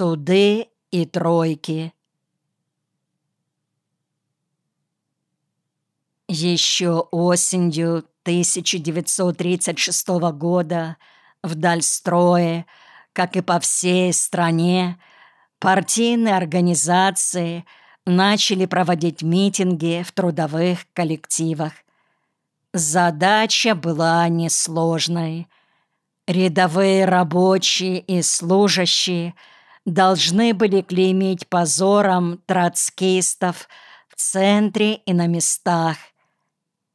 Суды и тройки. Еще осенью 1936 года в Дальстрое, как и по всей стране, партийные организации начали проводить митинги в трудовых коллективах. Задача была несложной. Рядовые рабочие и служащие должны были клеймить позором троцкистов в центре и на местах.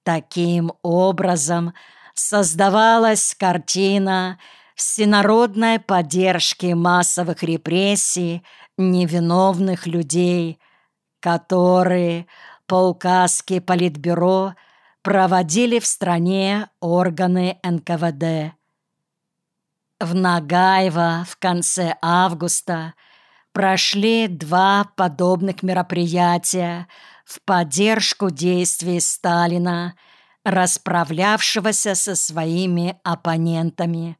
Таким образом создавалась картина всенародной поддержки массовых репрессий невиновных людей, которые по указке Политбюро проводили в стране органы НКВД. В Нагаево в конце августа прошли два подобных мероприятия в поддержку действий Сталина, расправлявшегося со своими оппонентами.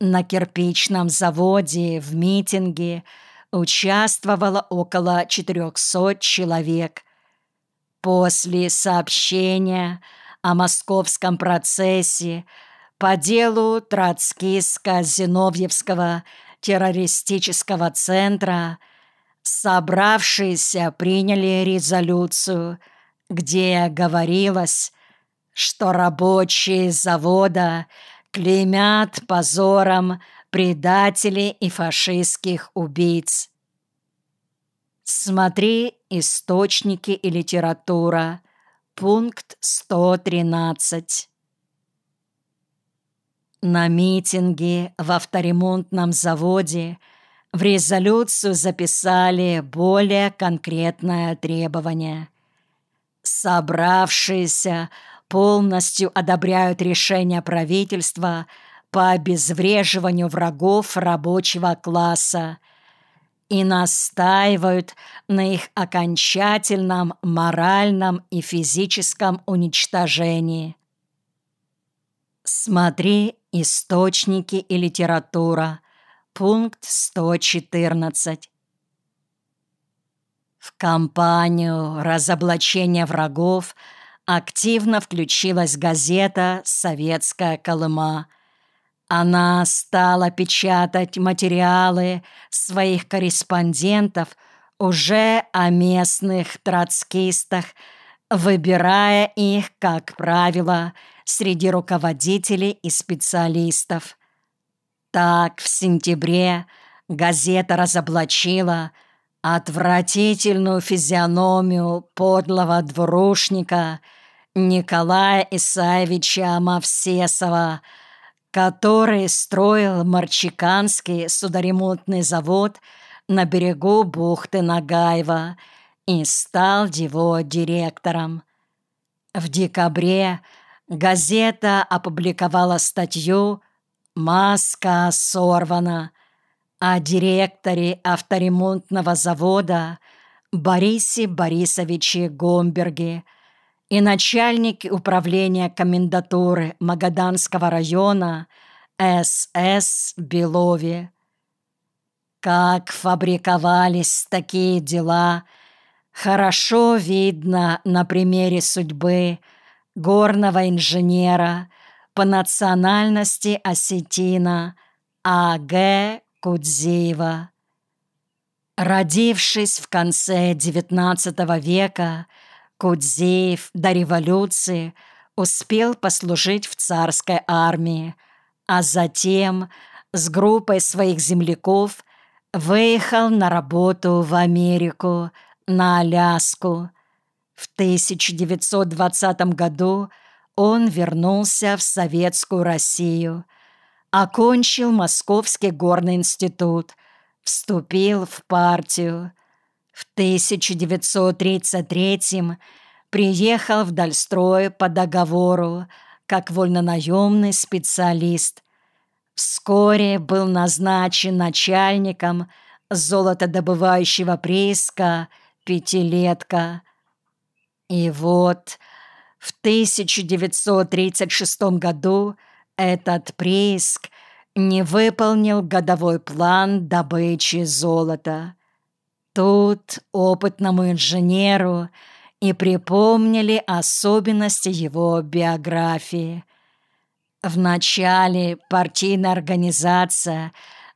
На кирпичном заводе в митинге участвовало около 400 человек. После сообщения о московском процессе по делу Троцкистско-Зиновьевского террористического центра собравшиеся приняли резолюцию, где говорилось, что рабочие завода клеймят позором предателей и фашистских убийц. Смотри «Источники и литература», пункт 113. На митинге в авторемонтном заводе в резолюцию записали более конкретное требование. Собравшиеся полностью одобряют решение правительства по обезвреживанию врагов рабочего класса и настаивают на их окончательном моральном и физическом уничтожении. Смотри «Источники и литература», пункт 114. В кампанию разоблачения врагов активно включилась газета «Советская Колыма». Она стала печатать материалы своих корреспондентов уже о местных троцкистах, выбирая их, как правило, среди руководителей и специалистов. Так, в сентябре газета разоблачила отвратительную физиономию подлого двурушника Николая Исаевича Мавсесова, который строил Марчиканский судоремонтный завод на берегу бухты Нагаева и стал его директором. В декабре Газета опубликовала статью «Маска сорвана» о директоре авторемонтного завода Борисе Борисовиче Гомберге и начальнике управления комендатуры Магаданского района С.С. Белове. Как фабриковались такие дела, хорошо видно на примере судьбы – горного инженера по национальности осетина А.Г. Кудзеева. Родившись в конце XIX века, Кудзеев до революции успел послужить в царской армии, а затем с группой своих земляков выехал на работу в Америку, на Аляску, в 1920 году он вернулся в Советскую Россию, окончил Московский горный институт, вступил в партию. В 1933 приехал в Дальстрой по договору как вольнонаемный специалист. Вскоре был назначен начальником золотодобывающего прииска «Пятилетка», и вот в 1936 году этот прииск не выполнил годовой план добычи золота. Тут опытному инженеру и припомнили особенности его биографии. В начале партийная организация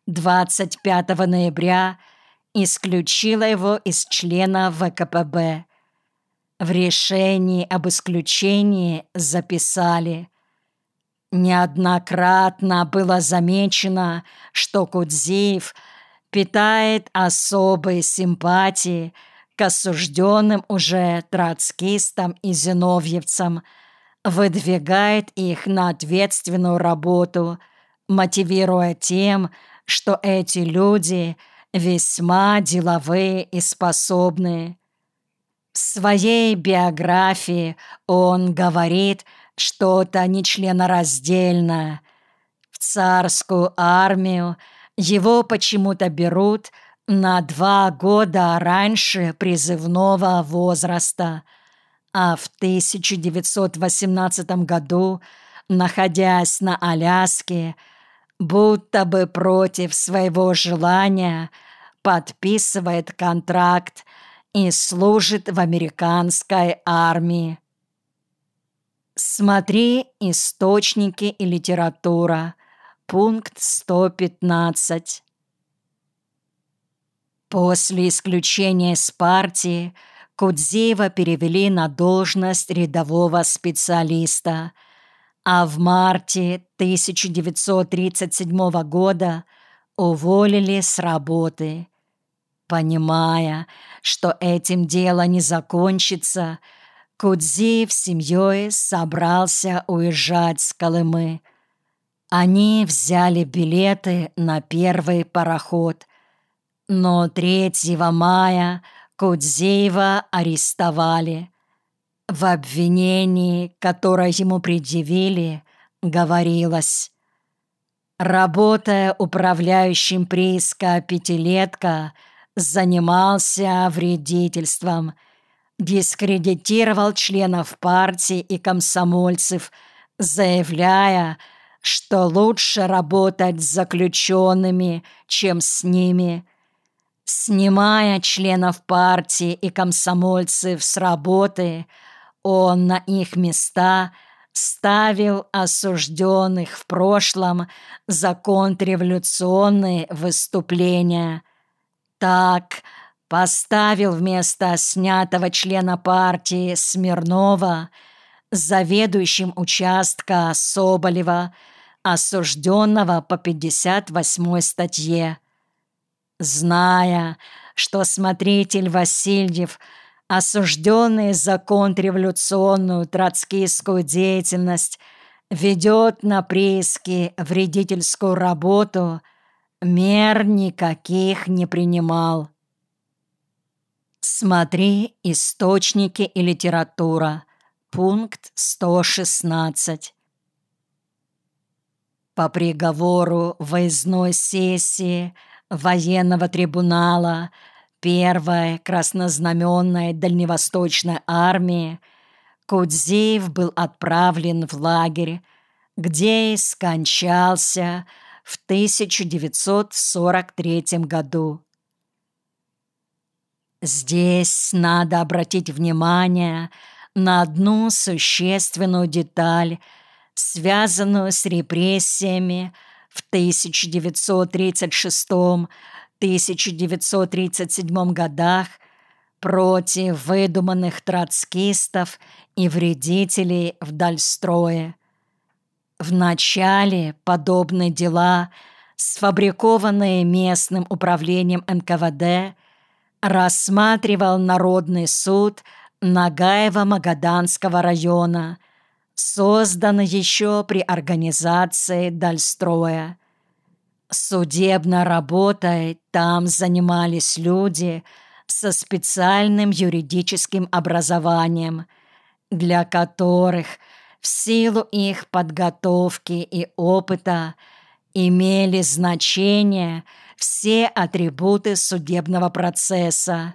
25 ноября исключила его из члена ВКПБ. В решении об исключении записали Неоднократно было замечено, что Кудзиев питает особые симпатии к осужденным уже троцкистам и зиновьевцам, выдвигает их на ответственную работу, мотивируя тем, что эти люди весьма деловые и способные. В своей биографии он говорит – что-то нечленораздельное. В царскую армию его почему-то берут на два года раньше призывного возраста, а в 1918 году, находясь на Аляске, будто бы против своего желания подписывает контракт и служит в американской армии. Смотри источники и литература. Пункт 115. После исключения из партии Кудзеева перевели на должность рядового специалиста, а в марте 1937 года уволили с работы. Понимая, что этим дело не закончится, Кудзиев с семьей собрался уезжать с Колымы. Они взяли билеты на первый пароход, но 3 мая Кудзеева арестовали. В обвинении, которое ему предъявили, говорилось Работая управляющим прииска пятилетка, занимался вредительством – дискредитировал членов партии и комсомольцев, заявляя, что лучше работать с заключенными, чем с ними. Снимая членов партии и комсомольцев с работы, он на их места ставил осужденных в прошлом за контрреволюционные выступления. Так, поставил вместо снятого члена партии Смирнова заведующим участка Соболева, осужденного по 58 статье. Зная, что смотритель Васильев, осужденный за контрреволюционную троцкистскую деятельность, ведет на прииске вредительскую работу, мер никаких не принимал. Смотри источники и литература. Пункт 116. По приговору выездной сессии военного трибунала Первой краснознаменной дальневосточной армии Кудзеев был отправлен в лагерь, где и скончался в 1943 году. Здесь надо обратить внимание на одну существенную деталь, связанную с репрессиями в 1936-1937 годах против выдуманных троцкистов и вредителей в Дальстрое. В начале подобные дела, сфабрикованные местным управлением НКВД, рассматривал Народный суд Нагаева-Магаданского района, созданный еще при организации Дальстроя. Судебной работой там занимались люди со специальным юридическим образованием, для которых в силу их подготовки и опыта имели значение – все атрибуты судебного процесса,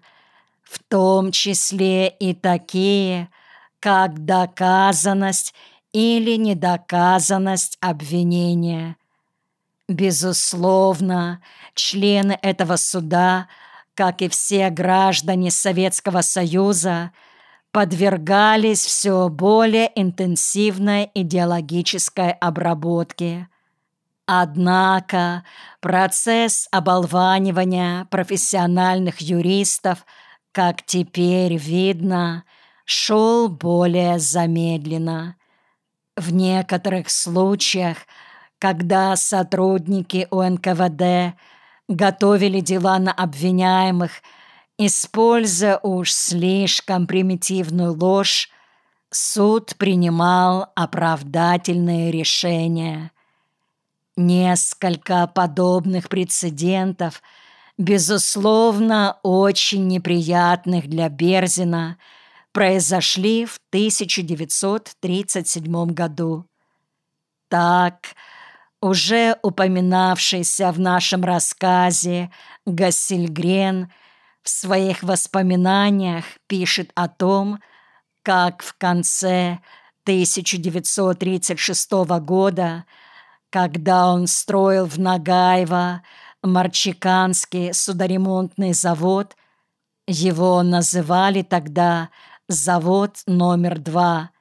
в том числе и такие, как доказанность или недоказанность обвинения. Безусловно, члены этого суда, как и все граждане Советского Союза, подвергались все более интенсивной идеологической обработке. Однако процесс оболванивания профессиональных юристов, как теперь видно, шел более замедленно. В некоторых случаях, когда сотрудники УНКВД готовили дела на обвиняемых, используя уж слишком примитивную ложь, суд принимал оправдательные решения. Несколько подобных прецедентов, безусловно, очень неприятных для Берзина, произошли в 1937 году. Так, уже упоминавшийся в нашем рассказе Гассельгрен в своих воспоминаниях пишет о том, как в конце 1936 года когда он строил в Нагаево Марчиканский судоремонтный завод, его называли тогда «завод номер два».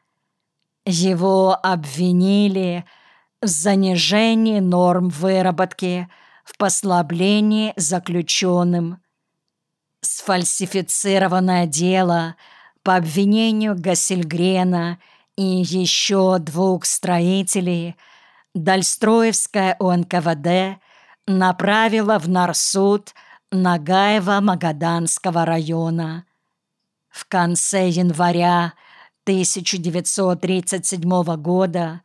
Его обвинили в занижении норм выработки, в послаблении заключенным. Сфальсифицированное дело по обвинению Гассельгрена и еще двух строителей – Дальстроевская УНКВД направила в Нарсуд Нагаева-Магаданского района. В конце января 1937 года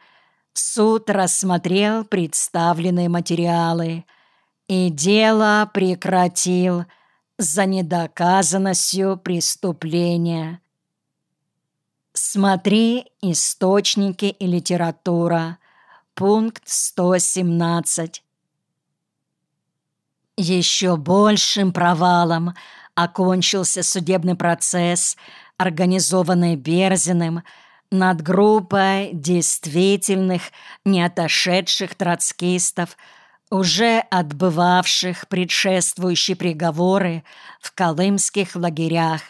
суд рассмотрел представленные материалы и дело прекратил за недоказанностью преступления. Смотри источники и литература. Пункт 117. Еще большим провалом окончился судебный процесс, организованный Берзиным над группой действительных, не отошедших троцкистов, уже отбывавших предшествующие приговоры в колымских лагерях.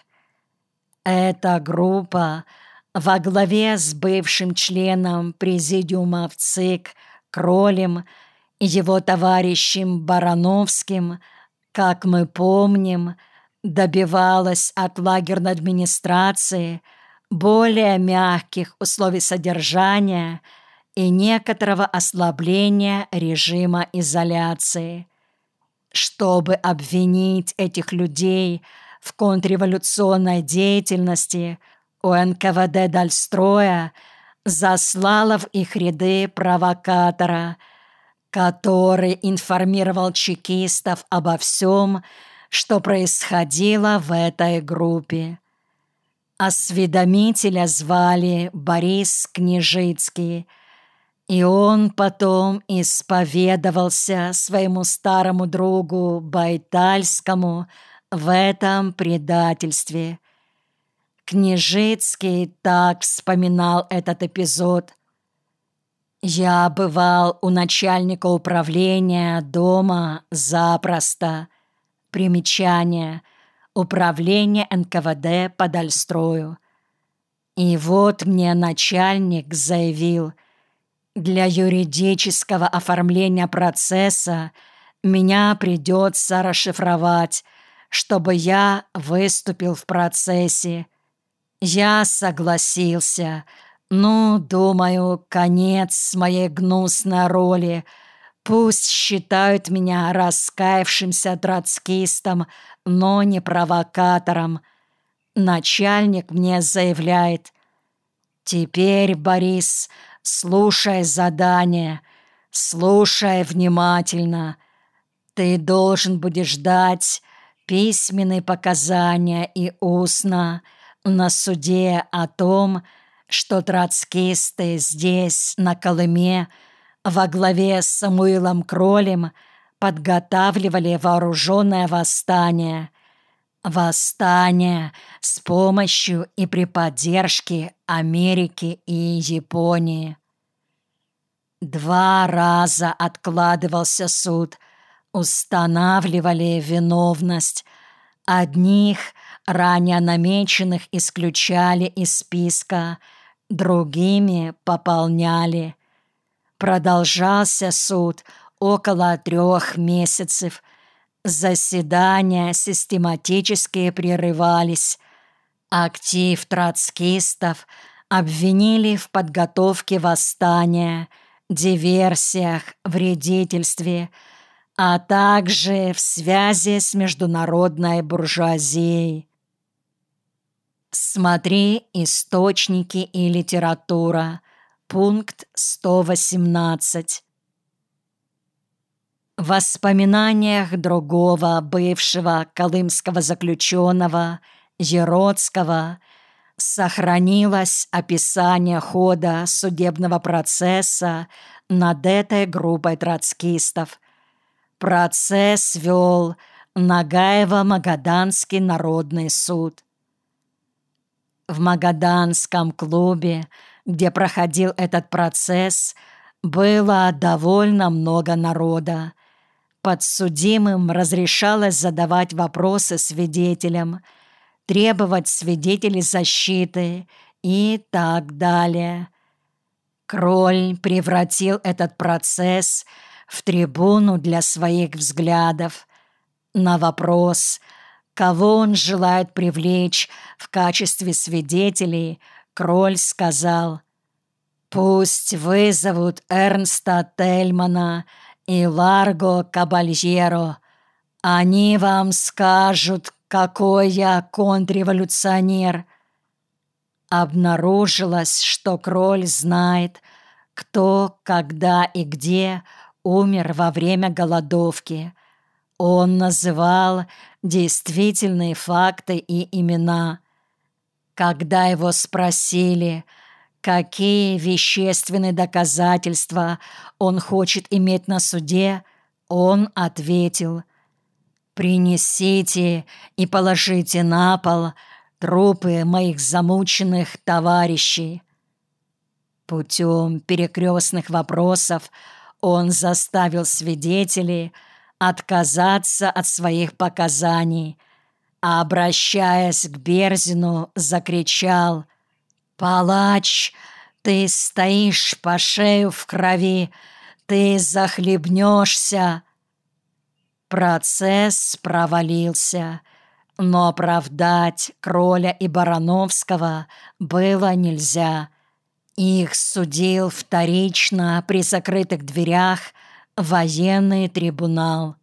Эта группа – во главе с бывшим членом президиума ЦИК Кролем и его товарищем Барановским, как мы помним, добивалась от лагерной администрации более мягких условий содержания и некоторого ослабления режима изоляции. Чтобы обвинить этих людей в контрреволюционной деятельности – у НКВД Дальстроя заслала в их ряды провокатора, который информировал чекистов обо всем, что происходило в этой группе. Осведомителя звали Борис Княжицкий, и он потом исповедовался своему старому другу Байтальскому в этом предательстве – Княжицкий так вспоминал этот эпизод. «Я бывал у начальника управления дома запросто. Примечание. Управление НКВД по Дальстрою. И вот мне начальник заявил, для юридического оформления процесса меня придется расшифровать, чтобы я выступил в процессе. Я согласился. Ну, думаю, конец моей гнусной роли. Пусть считают меня раскаявшимся троцкистом, но не провокатором. Начальник мне заявляет. Теперь, Борис, слушай задание, слушай внимательно. Ты должен будешь дать письменные показания и устно, на суде о том, что троцкисты здесь, на Колыме, во главе с Самуилом Кролем подготавливали вооруженное восстание. Восстание с помощью и при поддержке Америки и Японии. Два раза откладывался суд, устанавливали виновность. Одних, ранее намеченных, исключали из списка, другими пополняли. Продолжался суд около трех месяцев. Заседания систематически прерывались. Актив троцкистов обвинили в подготовке восстания, диверсиях, вредительстве, а также в связи с международной буржуазией. Смотри источники и литература. Пункт 118. В воспоминаниях другого бывшего колымского заключенного Еродского сохранилось описание хода судебного процесса над этой группой троцкистов. Процесс вел Нагаево-Магаданский народный суд. В Магаданском клубе – где проходил этот процесс, было довольно много народа. Подсудимым разрешалось задавать вопросы свидетелям, требовать свидетелей защиты и так далее. Кроль превратил этот процесс в трибуну для своих взглядов. На вопрос, кого он желает привлечь в качестве свидетелей – Кроль сказал, «Пусть вызовут Эрнста Тельмана и Ларго Кабальеро. Они вам скажут, какой я контрреволюционер». Обнаружилось, что Кроль знает, кто, когда и где умер во время голодовки. Он называл действительные факты и имена – когда его спросили, какие вещественные доказательства он хочет иметь на суде, он ответил «Принесите и положите на пол трупы моих замученных товарищей». Путем перекрестных вопросов он заставил свидетелей отказаться от своих показаний – а, обращаясь к Берзину, закричал «Палач, ты стоишь по шею в крови, ты захлебнешься!» Процесс провалился, но оправдать Кроля и Барановского было нельзя. Их судил вторично при закрытых дверях военный трибунал.